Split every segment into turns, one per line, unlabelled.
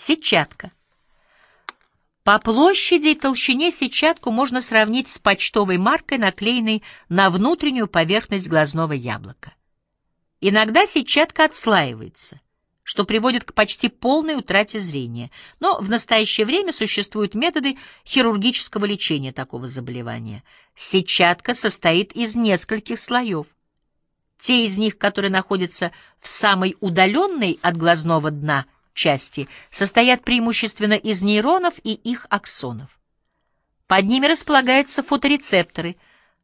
Сетчатка. По площади и толщине сетчатку можно сравнить с почтовой маркой, наклеенной на внутреннюю поверхность глазного яблока. Иногда сетчатка отслаивается, что приводит к почти полной утрате зрения, но в настоящее время существуют методы хирургического лечения такого заболевания. Сетчатка состоит из нескольких слоев. Те из них, которые находятся в самой удаленной от глазного дна – части состоят преимущественно из нейронов и их аксонов. Под ними располагаются фоторецепторы,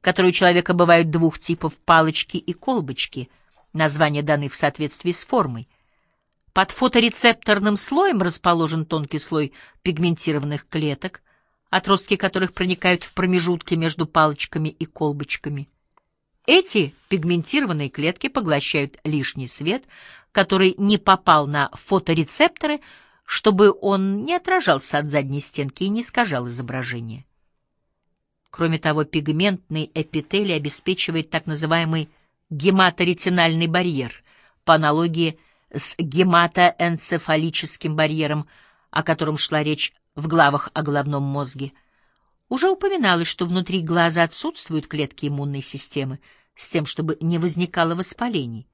которые у человека бывают двух типов — палочки и колбочки. Названия даны в соответствии с формой. Под фоторецепторным слоем расположен тонкий слой пигментированных клеток, отростки которых проникают в промежутки между палочками и колбочками. Эти пигментированные клетки поглощают лишний свет, который не попал на фоторецепторы, чтобы он не отражался от задней стенки и не искажал изображение. Кроме того, пигментный эпителий обеспечивает так называемый гематоретинальный барьер, по аналогии с гематоэнцефалическим барьером, о котором шла речь в главах о головном мозге. Уже упоминалось, что внутри глаза отсутствуют клетки иммунной системы, с тем, чтобы не возникало воспалений.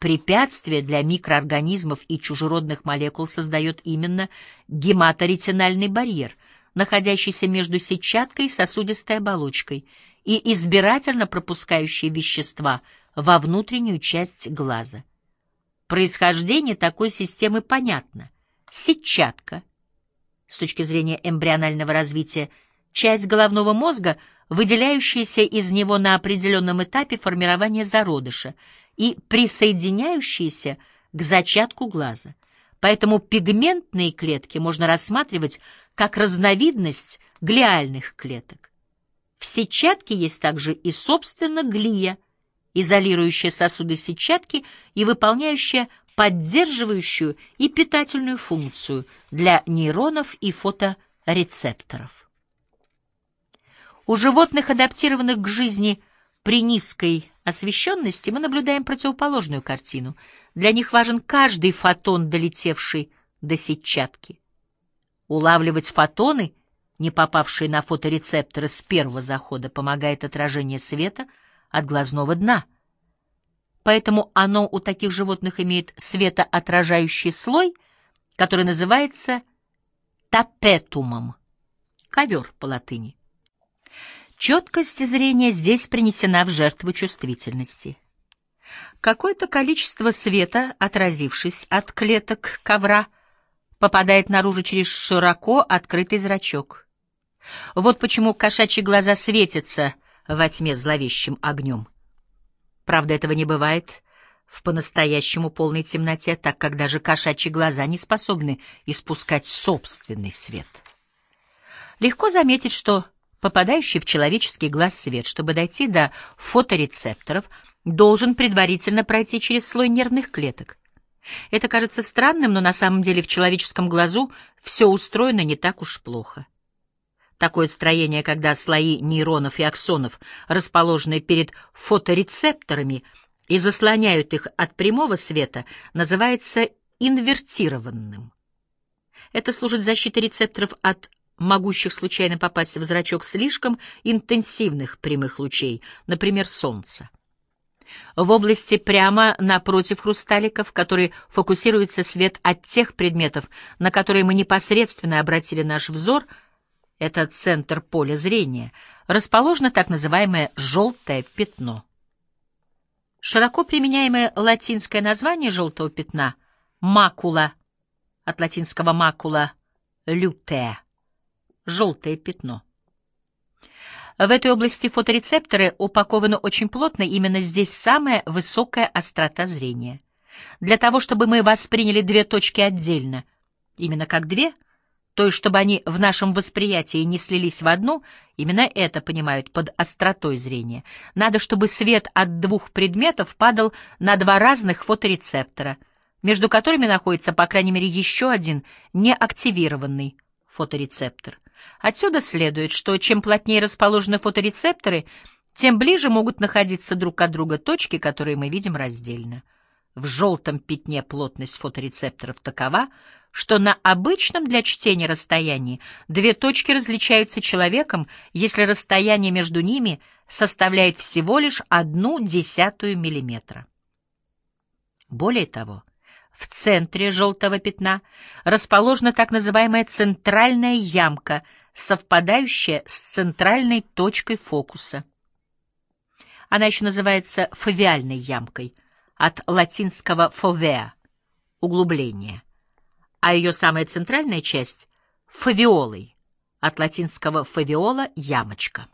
Препятствие для микроорганизмов и чужеродных молекул создает именно гематоретинальный барьер, находящийся между сетчаткой и сосудистой оболочкой и избирательно пропускающий вещества во внутреннюю часть глаза. Происхождение такой системы понятно. Сетчатка, с точки зрения эмбрионального развития, часть головного мозга, выделяющаяся из него на определенном этапе формирования зародыша — и присоединяющиеся к зачатку глаза. Поэтому пигментные клетки можно рассматривать как разновидность глиальных клеток. В сетчатке есть также и, собственно, глия, изолирующая сосуды сетчатки и выполняющая поддерживающую и питательную функцию для нейронов и фоторецепторов. У животных, адаптированных к жизни при низкой освещенности мы наблюдаем противоположную картину. Для них важен каждый фотон, долетевший до сетчатки. Улавливать фотоны, не попавшие на фоторецепторы с первого захода, помогает отражение света от глазного дна. Поэтому оно у таких животных имеет светоотражающий слой, который называется тапетумом, ковер по латыни. Четкость зрения здесь принесена в жертву чувствительности. Какое-то количество света, отразившись от клеток ковра, попадает наружу через широко открытый зрачок. Вот почему кошачьи глаза светятся во тьме зловещим огнем. Правда, этого не бывает в по-настоящему полной темноте, так как даже кошачьи глаза не способны испускать собственный свет. Легко заметить, что попадающий в человеческий глаз свет, чтобы дойти до фоторецепторов, должен предварительно пройти через слой нервных клеток. Это кажется странным, но на самом деле в человеческом глазу все устроено не так уж плохо. Такое строение, когда слои нейронов и аксонов расположены перед фоторецепторами и заслоняют их от прямого света, называется инвертированным. Это служит защитой рецепторов от могущих случайно попасть в зрачок слишком интенсивных прямых лучей, например, солнца. В области прямо напротив хрусталиков, в которые фокусируется свет от тех предметов, на которые мы непосредственно обратили наш взор, это центр поля зрения, расположено так называемое «желтое пятно». Широко применяемое латинское название желтого пятна — макула, от латинского макула — лютея желтое пятно. В этой области фоторецепторы упакованы очень плотно, именно здесь самая высокая острота зрения. Для того, чтобы мы восприняли две точки отдельно, именно как две, то есть чтобы они в нашем восприятии не слились в одну, именно это понимают под остротой зрения. Надо, чтобы свет от двух предметов падал на два разных фоторецептора, между которыми находится, по крайней мере, еще один неактивированный фоторецептор. Отсюда следует, что чем плотнее расположены фоторецепторы, тем ближе могут находиться друг от друга точки, которые мы видим раздельно. В желтом пятне плотность фоторецепторов такова, что на обычном для чтения расстоянии две точки различаются человеком, если расстояние между ними составляет всего лишь одну десятую миллиметра. Более того, в центре желтого пятна расположена так называемая центральная ямка, совпадающая с центральной точкой фокуса. Она еще называется фовиальной ямкой, от латинского «fovea» — углубление, а ее самая центральная часть — фовиолой, от латинского «foviola» — ямочка.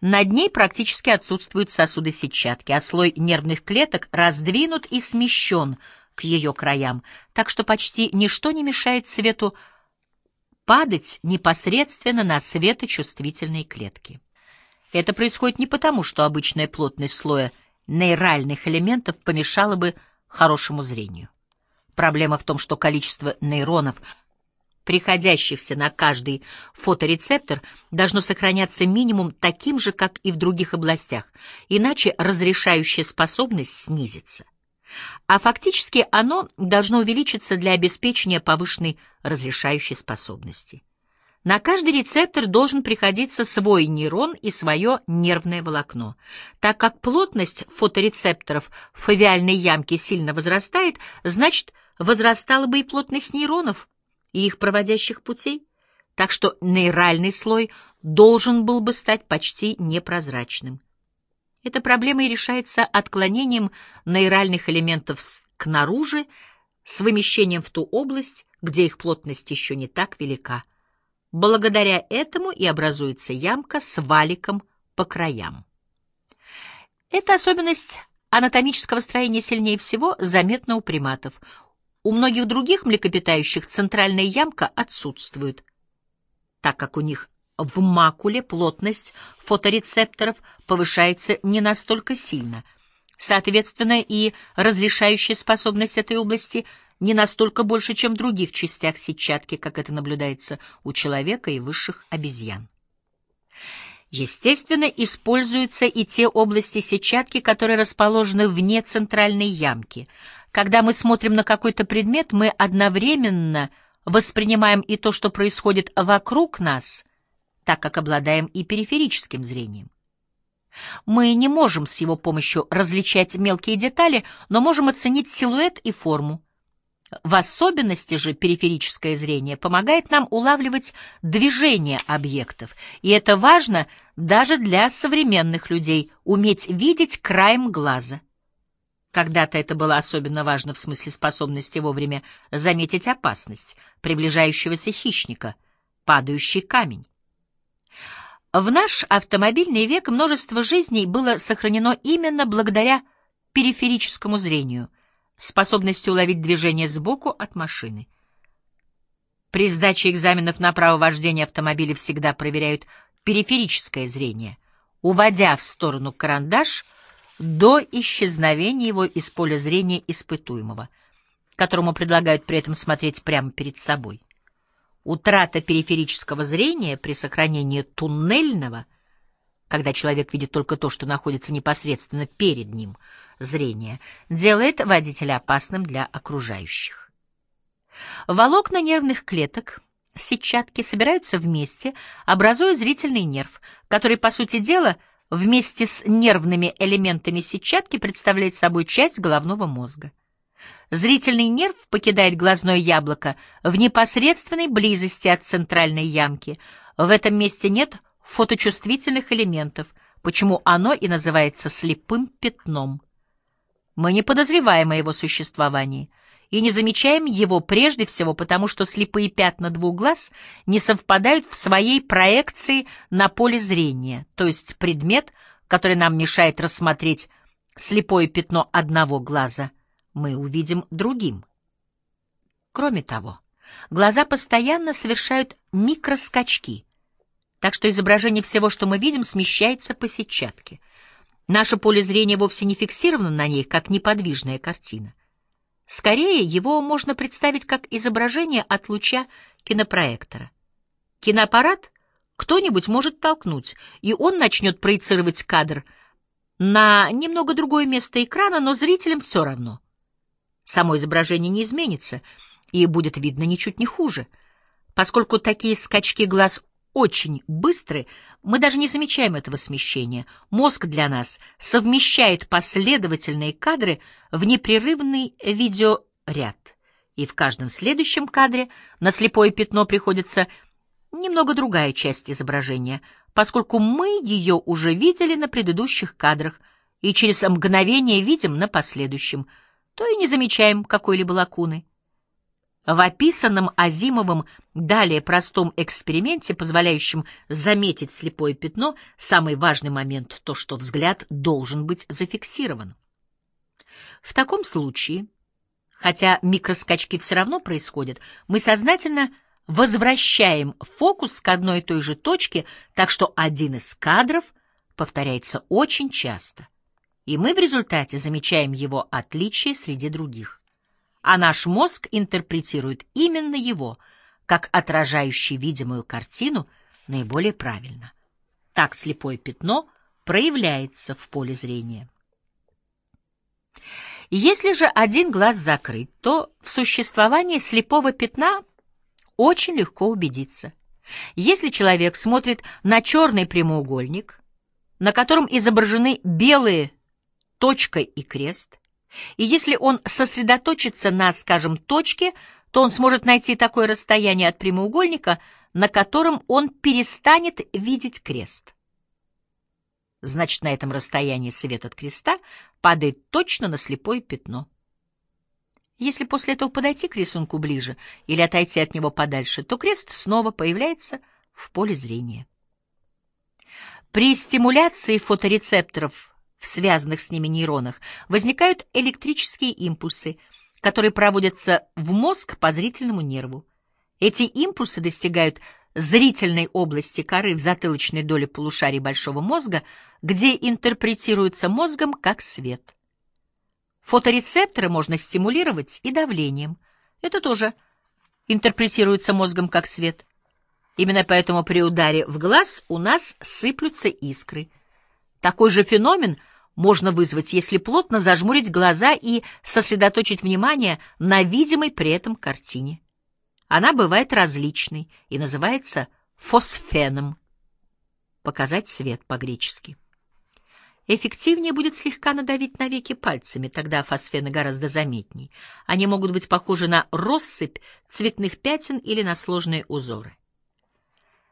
Над ней практически отсутствуют сосуды сетчатки, а слой нервных клеток раздвинут и смещен к ее краям, так что почти ничто не мешает свету падать непосредственно на светочувствительные клетки. Это происходит не потому, что обычная плотность слоя нейральных элементов помешала бы хорошему зрению. Проблема в том, что количество нейронов — приходящихся на каждый фоторецептор, должно сохраняться минимум таким же, как и в других областях, иначе разрешающая способность снизится. А фактически оно должно увеличиться для обеспечения повышенной разрешающей способности. На каждый рецептор должен приходиться свой нейрон и свое нервное волокно. Так как плотность фоторецепторов в фовиальной ямке сильно возрастает, значит, возрастала бы и плотность нейронов, и их проводящих путей, так что нейральный слой должен был бы стать почти непрозрачным. Эта проблема и решается отклонением нейральных элементов к наружу с вымещением в ту область, где их плотность еще не так велика. Благодаря этому и образуется ямка с валиком по краям. Эта особенность анатомического строения сильнее всего заметна у приматов. У многих других млекопитающих центральная ямка отсутствует, так как у них в макуле плотность фоторецепторов повышается не настолько сильно. Соответственно, и разрешающая способность этой области не настолько больше, чем в других частях сетчатки, как это наблюдается у человека и высших обезьян. Естественно, используются и те области сетчатки, которые расположены вне центральной ямки — когда мы смотрим на какой-то предмет, мы одновременно воспринимаем и то, что происходит вокруг нас, так как обладаем и периферическим зрением. Мы не можем с его помощью различать мелкие детали, но можем оценить силуэт и форму. В особенности же периферическое зрение помогает нам улавливать движение объектов, и это важно даже для современных людей — уметь видеть краем глаза. Когда-то это было особенно важно в смысле способности вовремя заметить опасность приближающегося хищника, падающий камень. В наш автомобильный век множество жизней было сохранено именно благодаря периферическому зрению, способности уловить движение сбоку от машины. При сдаче экзаменов на право вождения автомобиля всегда проверяют периферическое зрение. Уводя в сторону карандаш — до исчезновения его из поля зрения испытуемого, которому предлагают при этом смотреть прямо перед собой. Утрата периферического зрения при сохранении туннельного, когда человек видит только то, что находится непосредственно перед ним, зрение, делает водителя опасным для окружающих. Волокна нервных клеток — сетчатки собираются вместе, образуя зрительный нерв, который, по сути дела, вместе с нервными элементами сетчатки представляет собой часть головного мозга. Зрительный нерв покидает глазное яблоко в непосредственной близости от центральной ямки. В этом месте нет фоточувствительных элементов, почему оно и называется слепым пятном. Мы не подозреваем о его существовании и не замечаем его прежде всего потому, что слепые пятна двух глаз не совпадают в своей проекции на поле зрения, то есть предмет, который нам мешает рассмотреть слепое пятно одного глаза, мы увидим другим. Кроме того, глаза постоянно совершают микроскачки, так что изображение всего, что мы видим, смещается по сетчатке. Наше поле зрения вовсе не фиксировано на ней, как неподвижная картина. Скорее, его можно представить как изображение от луча кинопроектора. Киноаппарат кто-нибудь может толкнуть, и он начнет проецировать кадр на немного другое место экрана, но зрителям все равно. Само изображение не изменится и будет видно ничуть не хуже. Поскольку такие скачки глаз очень быстры, мы даже не замечаем этого смещения. Мозг для нас совмещает последовательные кадры в непрерывный видеоряд. И в каждом следующем кадре на слепое пятно приходится немного другая часть изображения — поскольку мы ее уже видели на предыдущих кадрах и через мгновение видим на последующем, то и не замечаем какой-либо лакуны. В описанном Азимовым далее простом эксперименте, позволяющем заметить слепое пятно, самый важный момент — то, что взгляд должен быть зафиксирован. В таком случае, хотя микроскачки все равно происходят, мы сознательно — возвращаем фокус к одной и той же точке, так что один из кадров повторяется очень часто, и мы в результате замечаем его отличие среди других. А наш мозг интерпретирует именно его, как отражающий видимую картину, наиболее правильно. Так слепое пятно проявляется в поле зрения. Если же один глаз закрыт, то в существовании слепого пятна очень легко убедиться. Если человек смотрит на черный прямоугольник, на котором изображены белые точка и крест, и если он сосредоточится на, скажем, точке, то он сможет найти такое расстояние от прямоугольника, на котором он перестанет видеть крест. Значит, на этом расстоянии свет от креста падает точно на слепое пятно. Если после этого подойти к рисунку ближе или отойти от него подальше, то крест снова появляется в поле зрения. При стимуляции фоторецепторов в связанных с ними нейронах возникают электрические импульсы, которые проводятся в мозг по зрительному нерву. Эти импульсы достигают зрительной области коры в затылочной доле полушарий большого мозга, где интерпретируются мозгом как свет. Фоторецепторы можно стимулировать и давлением. Это тоже интерпретируется мозгом как свет. Именно поэтому при ударе в глаз у нас сыплются искры. Такой же феномен можно вызвать, если плотно зажмурить глаза и сосредоточить внимание на видимой при этом картине. Она бывает различной и называется фосфеном. Показать свет по-гречески. Эффективнее будет слегка надавить на веки пальцами, тогда фосфены гораздо заметней. Они могут быть похожи на россыпь цветных пятен или на сложные узоры.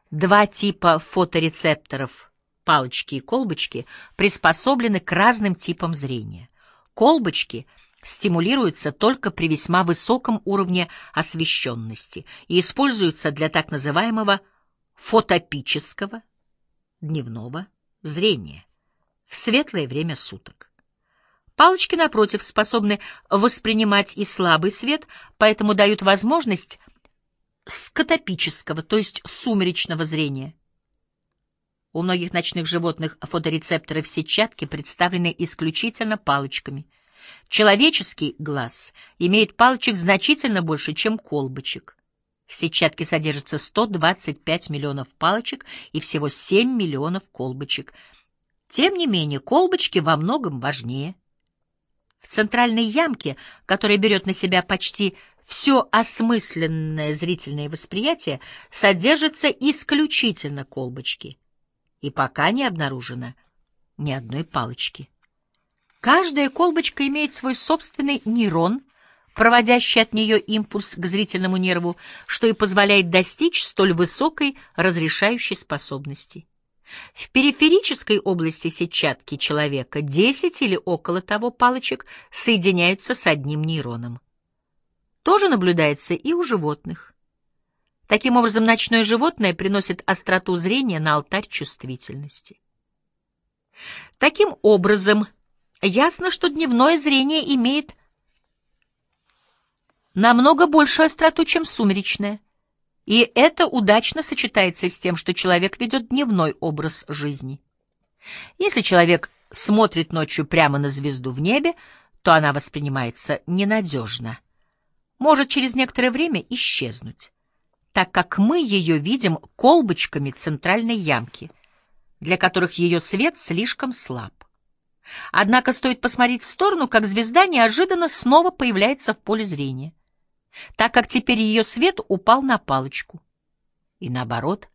Два типа фоторецепторов, палочки и колбочки, приспособлены к разным типам зрения. Колбочки стимулируются только при весьма высоком уровне освещенности и используются для так называемого фотопического дневного зрения в светлое время суток. Палочки, напротив, способны воспринимать и слабый свет, поэтому дают возможность скотопического, то есть сумеречного зрения. У многих ночных животных фоторецепторы в сетчатке представлены исключительно палочками. Человеческий глаз имеет палочек значительно больше, чем колбочек. В сетчатке содержится 125 миллионов палочек и всего 7 миллионов колбочек – тем не менее, колбочки во многом важнее. В центральной ямке, которая берет на себя почти все осмысленное зрительное восприятие, содержатся исключительно колбочки. И пока не обнаружено ни одной палочки. Каждая колбочка имеет свой собственный нейрон, проводящий от нее импульс к зрительному нерву, что и позволяет достичь столь высокой разрешающей способности. В периферической области сетчатки человека 10 или около того палочек соединяются с одним нейроном. Тоже наблюдается и у животных. Таким образом, ночное животное приносит остроту зрения на алтарь чувствительности. Таким образом, ясно, что дневное зрение имеет намного большую остроту, чем сумеречное. И это удачно сочетается с тем, что человек ведет дневной образ жизни. Если человек смотрит ночью прямо на звезду в небе, то она воспринимается ненадежно, может через некоторое время исчезнуть, так как мы ее видим колбочками центральной ямки, для которых ее свет слишком слаб. Однако стоит посмотреть в сторону, как звезда неожиданно снова появляется в поле зрения, так как теперь ее свет упал на палочку. И наоборот,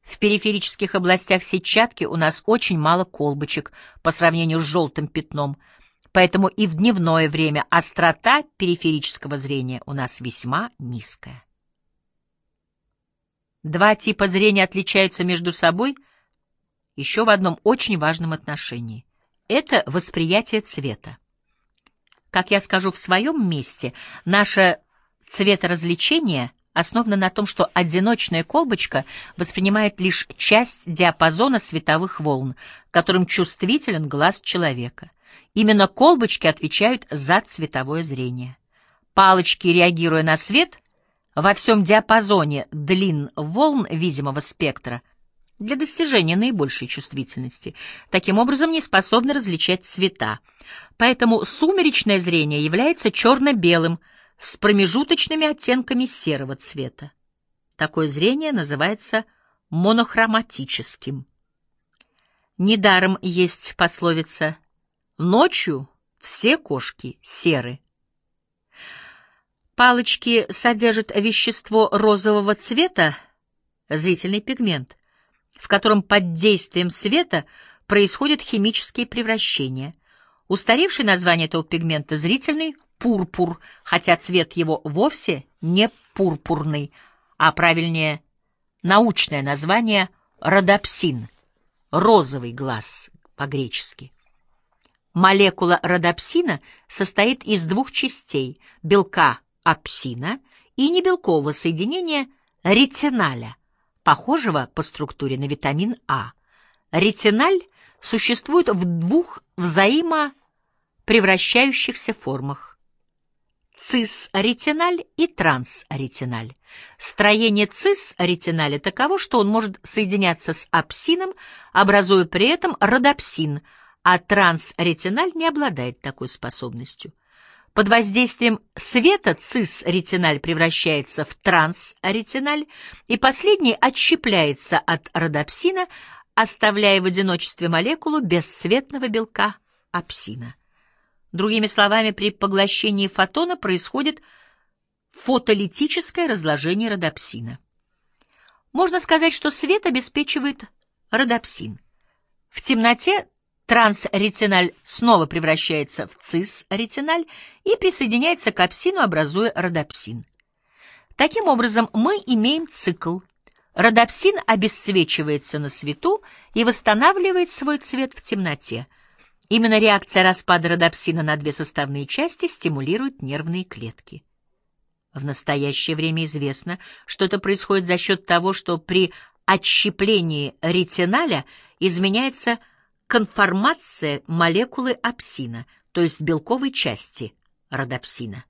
в периферических областях сетчатки у нас очень мало колбочек по сравнению с желтым пятном, поэтому и в дневное время острота периферического зрения у нас весьма низкая. Два типа зрения отличаются между собой еще в одном очень важном отношении. Это восприятие цвета. Как я скажу в своем месте, наше цветоразвлечение основано на том, что одиночная колбочка воспринимает лишь часть диапазона световых волн, которым чувствителен глаз человека. Именно колбочки отвечают за цветовое зрение. Палочки, реагируя на свет, во всем диапазоне длин волн видимого спектра для достижения наибольшей чувствительности, таким образом не способны различать цвета. Поэтому сумеречное зрение является черно-белым с промежуточными оттенками серого цвета. Такое зрение называется монохроматическим. Недаром есть пословица «Ночью все кошки серы». Палочки содержат вещество розового цвета, зрительный пигмент, в котором под действием света происходят химические превращения. Устаревшее название этого пигмента — зрительный пурпур, хотя цвет его вовсе не пурпурный, а правильнее научное название — родопсин, розовый глаз по-гречески. Молекула родопсина состоит из двух частей — белка апсина и небелкового соединения ретиналя, похожего по структуре на витамин А. Ретиналь существует в двух взаимопревращающихся формах – цис-ретиналь и транс-ретиналь. Строение цис-ретиналя таково, что он может соединяться с апсином, образуя при этом родопсин, а транс-ретиналь не обладает такой способностью. Под воздействием света цис-ретиналь превращается в транс-ретиналь, и последний отщепляется от родопсина, оставляя в одиночестве молекулу бесцветного белка апсина. Другими словами, при поглощении фотона происходит фотолитическое разложение родопсина. Можно сказать, что свет обеспечивает родопсин. В темноте Трансретиналь снова превращается в цис-ретиналь и присоединяется к апсину, образуя родопсин. Таким образом, мы имеем цикл. Родопсин обесцвечивается на свету и восстанавливает свой цвет в темноте. Именно реакция распада родопсина на две составные части стимулирует нервные клетки. В настоящее время известно, что это происходит за счет того, что при отщеплении ретиналя изменяется конформация молекулы апсина, то есть белковой части родопсина.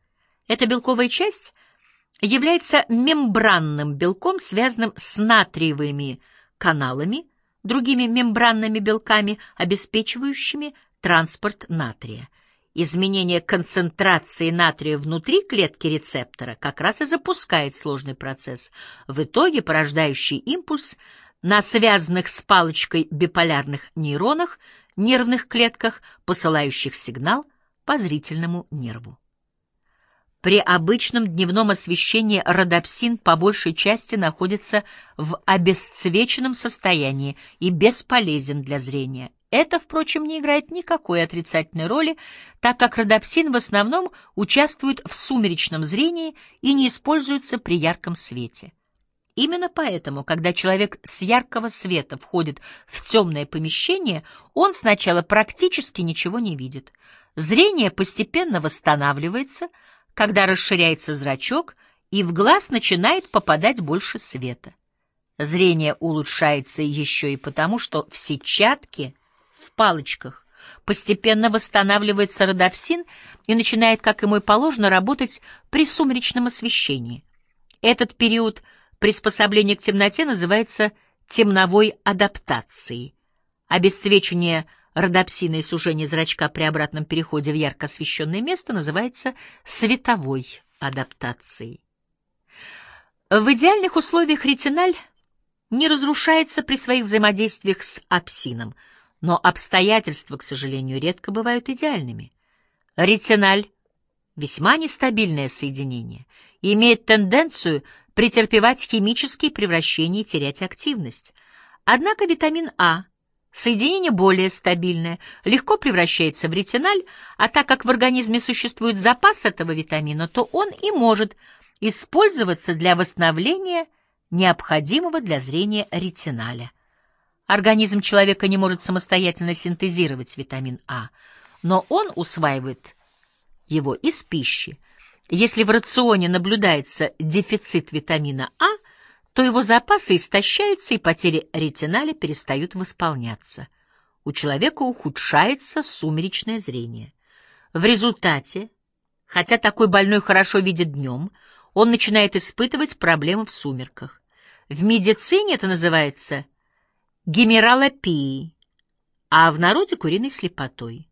Эта белковая часть является мембранным белком, связанным с натриевыми каналами, другими мембранными белками, обеспечивающими транспорт натрия. Изменение концентрации натрия внутри клетки рецептора как раз и запускает сложный процесс, в итоге порождающий импульс – на связанных с палочкой биполярных нейронах, нервных клетках, посылающих сигнал по зрительному нерву. При обычном дневном освещении родопсин по большей части находится в обесцвеченном состоянии и бесполезен для зрения. Это, впрочем, не играет никакой отрицательной роли, так как родопсин в основном участвует в сумеречном зрении и не используется при ярком свете. Именно поэтому, когда человек с яркого света входит в темное помещение, он сначала практически ничего не видит. Зрение постепенно восстанавливается, когда расширяется зрачок, и в глаз начинает попадать больше света. Зрение улучшается еще и потому, что в сетчатке, в палочках, постепенно восстанавливается родопсин и начинает, как ему и положено, работать при сумеречном освещении. Этот период – Приспособление к темноте называется темновой адаптацией. Обесцвечивание родопсина и сужение зрачка при обратном переходе в ярко освещенное место называется световой адаптацией. В идеальных условиях ретиналь не разрушается при своих взаимодействиях с апсином, Но обстоятельства, к сожалению, редко бывают идеальными. Ретиналь — весьма нестабильное соединение и имеет тенденцию претерпевать химические превращения и терять активность. Однако витамин А — соединение более стабильное, легко превращается в ретиналь, а так как в организме существует запас этого витамина, то он и может использоваться для восстановления необходимого для зрения ретиналя. Организм человека не может самостоятельно синтезировать витамин А, но он усваивает его из пищи. Если в рационе наблюдается дефицит витамина А, то его запасы истощаются и потери ретиналя перестают восполняться. У человека ухудшается сумеречное зрение. В результате, хотя такой больной хорошо видит днем, он начинает испытывать проблемы в сумерках. В медицине это называется гемералопией, а в народе куриной слепотой.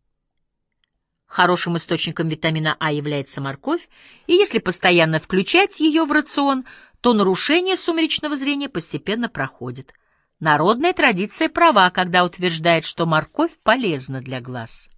Хорошим источником витамина А является морковь, и если постоянно включать ее в рацион, то нарушение сумеречного зрения постепенно проходит. Народная традиция права, когда утверждает, что морковь полезна для глаз.